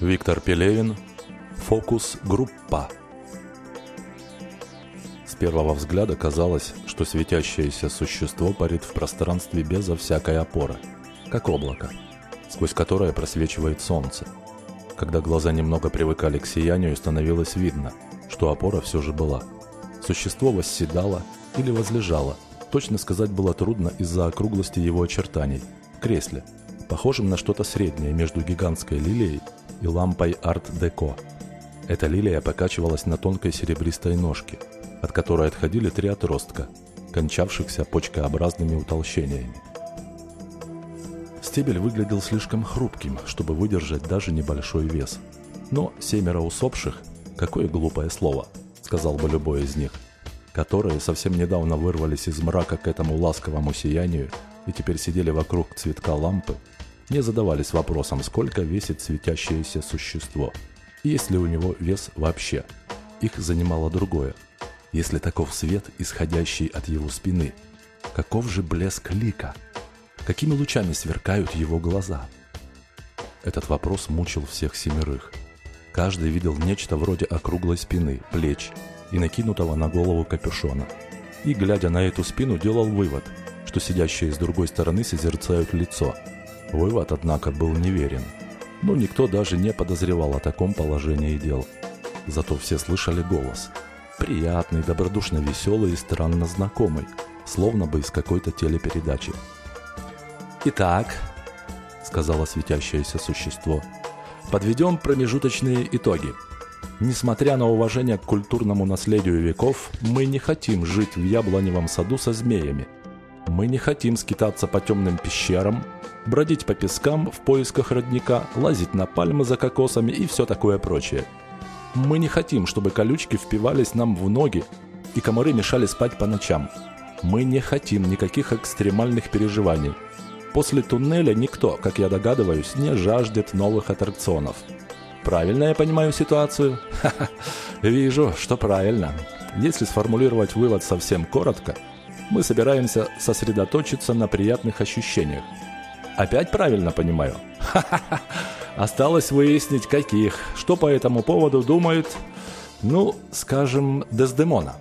Виктор Пелевин. Фокус-группа. С первого взгляда казалось, что светящееся существо парит в пространстве безо всякой опоры, как облако, сквозь которое просвечивает солнце. Когда глаза немного привыкали к сиянию, становилось видно, что опора все же была. Существо восседало или возлежало, точно сказать было трудно из-за округлости его очертаний, кресле, похожем на что-то среднее между гигантской лилией и лампой арт-деко. Эта лилия покачивалась на тонкой серебристой ножке, от которой отходили три отростка, кончавшихся почкообразными утолщениями. Стебель выглядел слишком хрупким, чтобы выдержать даже небольшой вес. Но семеро усопших, какое глупое слово, сказал бы любой из них, которые совсем недавно вырвались из мрака к этому ласковому сиянию и теперь сидели вокруг цветка лампы, не задавались вопросом, сколько весит светящееся существо, и есть ли у него вес вообще. Их занимало другое. Если таков свет, исходящий от его спины, каков же блеск лика? Какими лучами сверкают его глаза? Этот вопрос мучил всех семерых. Каждый видел нечто вроде округлой спины, плеч и накинутого на голову капюшона. И, глядя на эту спину, делал вывод, что сидящие с другой стороны созерцают лицо – Вывод, однако, был неверен. Но никто даже не подозревал о таком положении дел. Зато все слышали голос. Приятный, добродушно веселый и странно знакомый, словно бы из какой-то телепередачи. «Итак», — сказала светящееся существо, — «подведем промежуточные итоги. Несмотря на уважение к культурному наследию веков, мы не хотим жить в яблоневом саду со змеями. Мы не хотим скитаться по темным пещерам, бродить по пескам в поисках родника, лазить на пальмы за кокосами и все такое прочее. Мы не хотим, чтобы колючки впивались нам в ноги и комары мешали спать по ночам. Мы не хотим никаких экстремальных переживаний. После туннеля никто, как я догадываюсь, не жаждет новых аттракционов. Правильно я понимаю ситуацию? Ха-ха, вижу, что правильно. Если сформулировать вывод совсем коротко, мы собираемся сосредоточиться на приятных ощущениях – Опять правильно понимаю? Осталось выяснить, каких. Что по этому поводу думают, ну, скажем, Дездемона.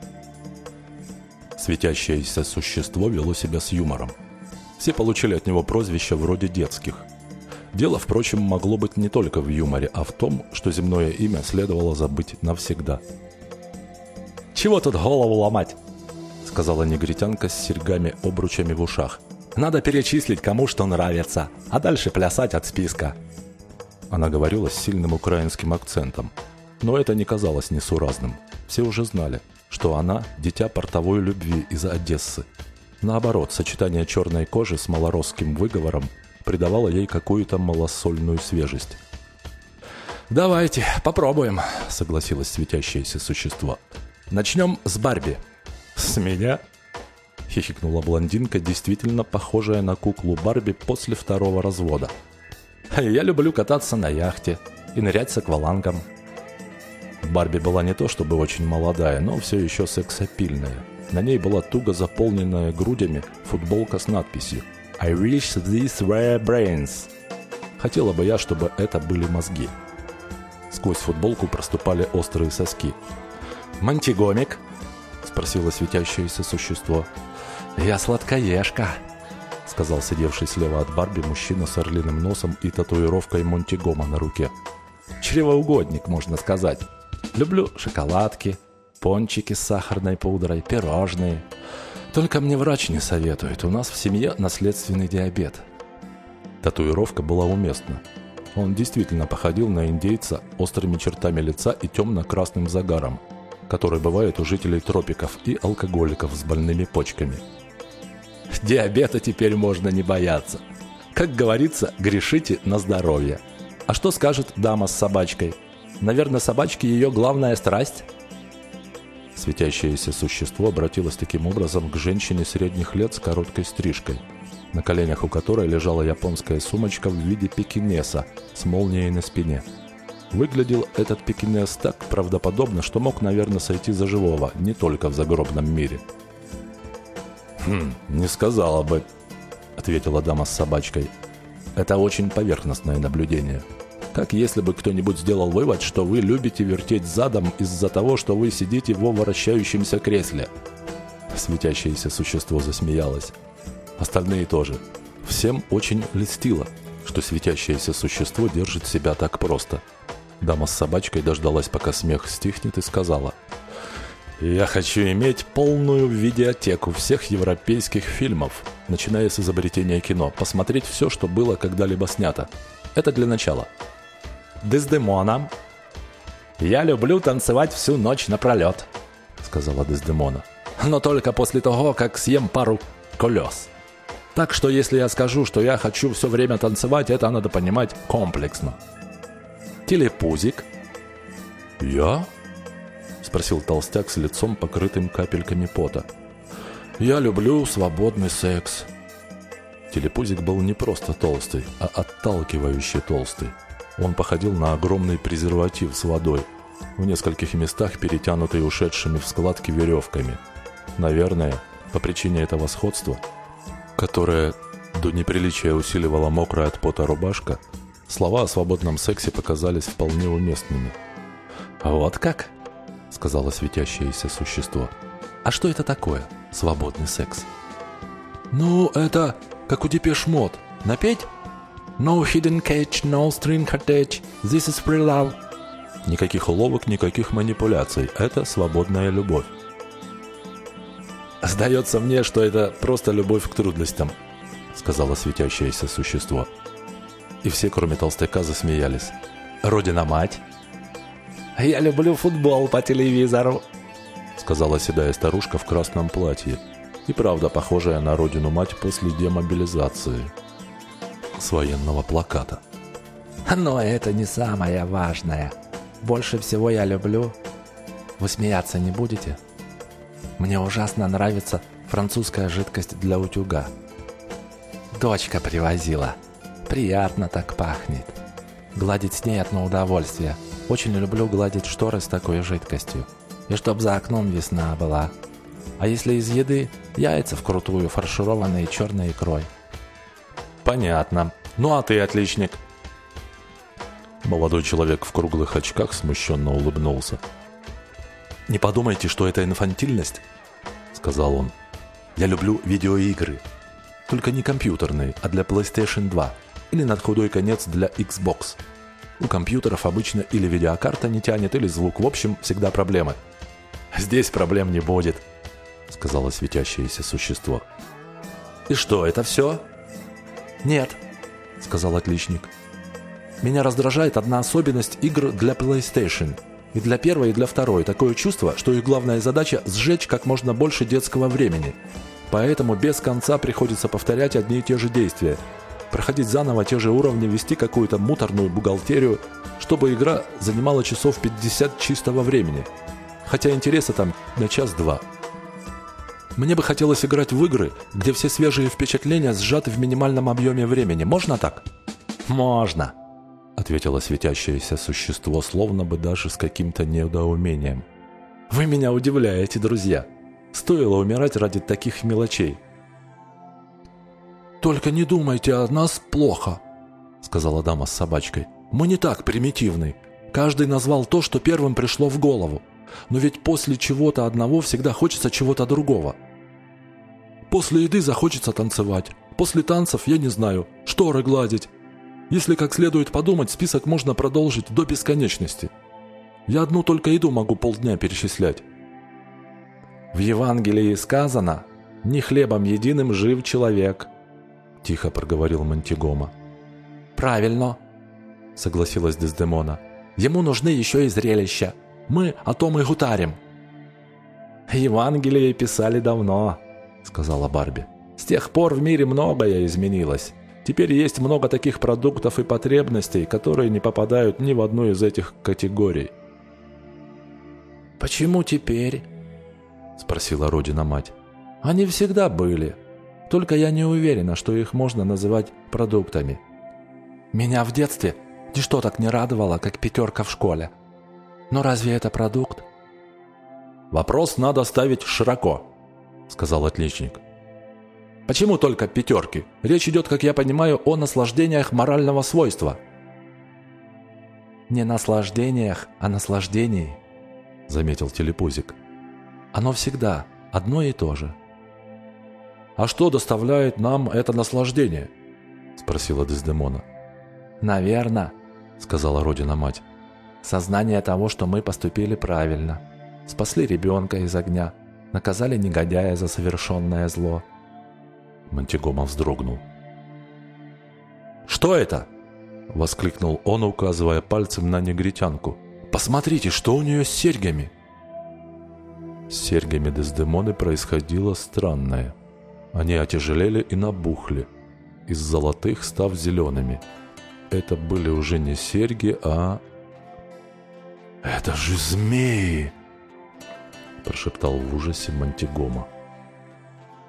Светящееся существо вело себя с юмором. Все получили от него прозвища вроде детских. Дело, впрочем, могло быть не только в юморе, а в том, что земное имя следовало забыть навсегда. «Чего тут голову ломать?» — сказала негритянка с серьгами-обручами в ушах. Надо перечислить, кому что нравится, а дальше плясать от списка». Она говорила с сильным украинским акцентом, но это не казалось несуразным. Все уже знали, что она – дитя портовой любви из Одессы. Наоборот, сочетание черной кожи с малоросским выговором придавало ей какую-то малосольную свежесть. «Давайте, попробуем», — согласилось светящееся существо. «Начнем с Барби». «С меня?» — хихикнула блондинка, действительно похожая на куклу Барби после второго развода. «Я люблю кататься на яхте и нырять с аквалангом». Барби была не то чтобы очень молодая, но все еще сексапильная. На ней была туго заполненная грудями футболка с надписью «I wish these were brains». Хотела бы я, чтобы это были мозги. Сквозь футболку проступали острые соски. «Мантигомик?» – спросило светящееся существо. «Я сладкоежка», — сказал сидевший слева от Барби мужчина с орлиным носом и татуировкой Монтигома на руке. «Чревоугодник, можно сказать. Люблю шоколадки, пончики с сахарной пудрой, пирожные. Только мне врач не советует, у нас в семье наследственный диабет». Татуировка была уместна. Он действительно походил на индейца острыми чертами лица и темно-красным загаром, который бывает у жителей тропиков и алкоголиков с больными почками – Диабета теперь можно не бояться. Как говорится, грешите на здоровье. А что скажет дама с собачкой? Наверное, собачки ее главная страсть? Светящееся существо обратилось таким образом к женщине средних лет с короткой стрижкой, на коленях у которой лежала японская сумочка в виде пекинеса с молнией на спине. Выглядел этот пекинес так правдоподобно, что мог, наверное, сойти за живого, не только в загробном мире – «Хм, не сказала бы», — ответила дама с собачкой. «Это очень поверхностное наблюдение. Как если бы кто-нибудь сделал вывод, что вы любите вертеть задом из-за того, что вы сидите во вращающемся кресле. Светящееся существо засмеялось. Остальные тоже. Всем очень льстило, что светящееся существо держит себя так просто. Дама с собачкой дождалась, пока смех стихнет, и сказала – я хочу иметь полную видеотеку всех европейских фильмов, начиная с изобретения кино, посмотреть все, что было когда-либо снято. Это для начала. Дездемона. «Я люблю танцевать всю ночь напролет», — сказала Дездемона. «Но только после того, как съем пару колес. Так что если я скажу, что я хочу все время танцевать, это надо понимать комплексно». Телепузик. «Я?» Спросил толстяк с лицом, покрытым капельками пота. «Я люблю свободный секс». Телепузик был не просто толстый, а отталкивающий толстый. Он походил на огромный презерватив с водой, в нескольких местах перетянутый ушедшими в складки веревками. Наверное, по причине этого сходства, которое до неприличия усиливала мокрая от пота рубашка, слова о свободном сексе показались вполне уместными. «Вот как?» — сказала светящееся существо. «А что это такое, свободный секс?» «Ну, это как у Депеш Мод. Напеть?» «No hidden catch, no string attached, this is free love». Никаких уловок, никаких манипуляций. Это свободная любовь. «Сдается мне, что это просто любовь к трудностям», — сказала светящееся существо. И все, кроме толстяка, засмеялись. «Родина-мать?» «Я люблю футбол по телевизору», — сказала седая старушка в красном платье. И правда похожая на родину-мать после демобилизации. С военного плаката. «Но это не самое важное. Больше всего я люблю... Вы смеяться не будете? Мне ужасно нравится французская жидкость для утюга. Дочка привозила. Приятно так пахнет. Гладить с ней одно удовольствие — очень люблю гладить шторы с такой жидкостью. И чтоб за окном весна была. А если из еды, яйца вкрутую, фаршированные черной икрой. Понятно. Ну а ты отличник. Молодой человек в круглых очках смущенно улыбнулся. «Не подумайте, что это инфантильность», — сказал он. «Я люблю видеоигры. Только не компьютерные, а для PlayStation 2 или над худой конец для Xbox. У компьютеров обычно или видеокарта не тянет, или звук. В общем, всегда проблемы. «Здесь проблем не будет», — сказала светящееся существо. «И что, это все?» «Нет», — сказал отличник. «Меня раздражает одна особенность игр для PlayStation. И для первой, и для второй. Такое чувство, что их главная задача — сжечь как можно больше детского времени. Поэтому без конца приходится повторять одни и те же действия — проходить заново те же уровни, вести какую-то муторную бухгалтерию, чтобы игра занимала часов 50 чистого времени. Хотя интереса там на час-два. Мне бы хотелось играть в игры, где все свежие впечатления сжаты в минимальном объеме времени. Можно так? Можно, ответило светящееся существо, словно бы даже с каким-то недоумением. Вы меня удивляете, друзья. Стоило умирать ради таких мелочей. «Только не думайте о нас плохо», — сказала дама с собачкой. «Мы не так примитивны. Каждый назвал то, что первым пришло в голову. Но ведь после чего-то одного всегда хочется чего-то другого. После еды захочется танцевать. После танцев, я не знаю, шторы гладить. Если как следует подумать, список можно продолжить до бесконечности. Я одну только еду могу полдня перечислять. В Евангелии сказано «Не хлебом единым жив человек», — тихо проговорил Монтигома. «Правильно», — согласилась Дездемона. «Ему нужны еще и зрелища. Мы о том и гутарим». «Евангелие писали давно», — сказала Барби. «С тех пор в мире многое изменилось. Теперь есть много таких продуктов и потребностей, которые не попадают ни в одну из этих категорий». «Почему теперь?» — спросила Родина-мать. «Они всегда были. Только я не уверена, что их можно называть продуктами. Меня в детстве ничто так не радовало, как пятерка в школе. Но разве это продукт? «Вопрос надо ставить широко», — сказал отличник. «Почему только пятерки? Речь идет, как я понимаю, о наслаждениях морального свойства». «Не наслаждениях, а наслаждении», — заметил телепузик. «Оно всегда одно и то же». «А что доставляет нам это наслаждение?» — спросила Дездемона. «Наверно», — сказала Родина-мать. «Сознание того, что мы поступили правильно. Спасли ребенка из огня, наказали негодяя за совершенное зло». Мантигома вздрогнул. «Что это?» — воскликнул он, указывая пальцем на негритянку. «Посмотрите, что у нее с серьгами!» С серьгами Дездемоны происходило странное. Они отяжелели и набухли, из золотых став зелеными. Это были уже не серьги, а... «Это же змеи!» – прошептал в ужасе Мантигома.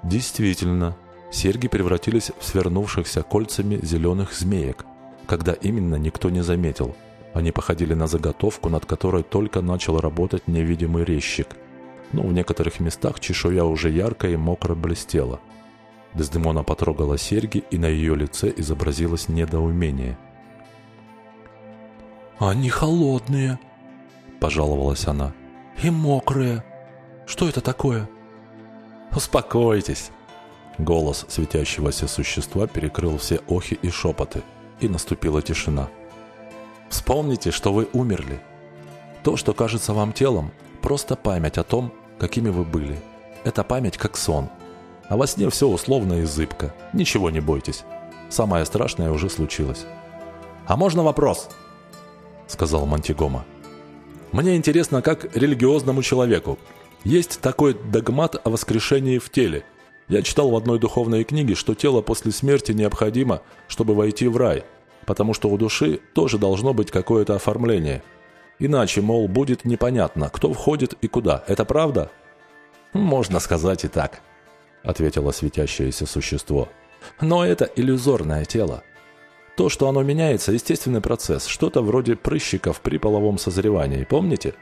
Действительно, серьги превратились в свернувшихся кольцами зеленых змеек, когда именно никто не заметил. Они походили на заготовку, над которой только начал работать невидимый резчик. Но в некоторых местах чешуя уже ярко и мокро блестела. Дездемона потрогала серьги, и на ее лице изобразилось недоумение. «Они холодные», – пожаловалась она. «И мокрые. Что это такое?» «Успокойтесь!» Голос светящегося существа перекрыл все охи и шепоты – и наступила тишина. Вспомните, что вы умерли. То, что кажется вам телом, просто память о том, какими вы были. Это память как сон. А во сне все условно и зыбко. Ничего не бойтесь. Самое страшное уже случилось. «А можно вопрос?» — сказал Монтигома. «Мне интересно, как религиозному человеку. Есть такой догмат о воскрешении в теле – я читал в одной духовной книге, что тело после смерти необходимо, чтобы войти в рай, потому что у души тоже должно быть какое-то оформление. Иначе, мол, будет непонятно, кто входит и куда. Это правда? Можно сказать и так, ответило светящееся существо. Но это иллюзорное тело. То, что оно меняется, естественный процесс, что-то вроде прыщиков при половом созревании, помните?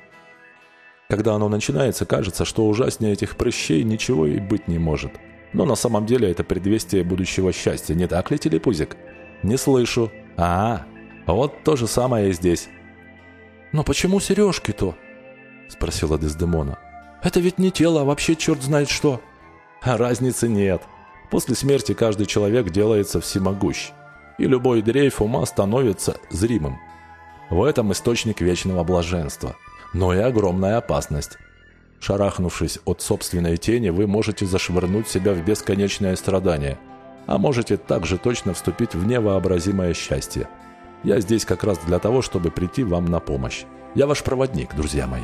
Когда оно начинается, кажется, что ужаснее этих прыщей ничего и быть не может – но на самом деле это предвестие будущего счастья, не так ли, телепузик? Не слышу. А, вот то же самое и здесь. «Но почему сережки-то?» – спросила Дездемона. «Это ведь не тело, а вообще черт знает что». А разницы нет. После смерти каждый человек делается всемогущ, и любой дрейф ума становится зримым. В этом источник вечного блаженства, но и огромная опасность. Шарахнувшись от собственной тени, вы можете зашвырнуть себя в бесконечное страдание, а можете также точно вступить в невообразимое счастье. Я здесь как раз для того, чтобы прийти вам на помощь. Я ваш проводник, друзья мои.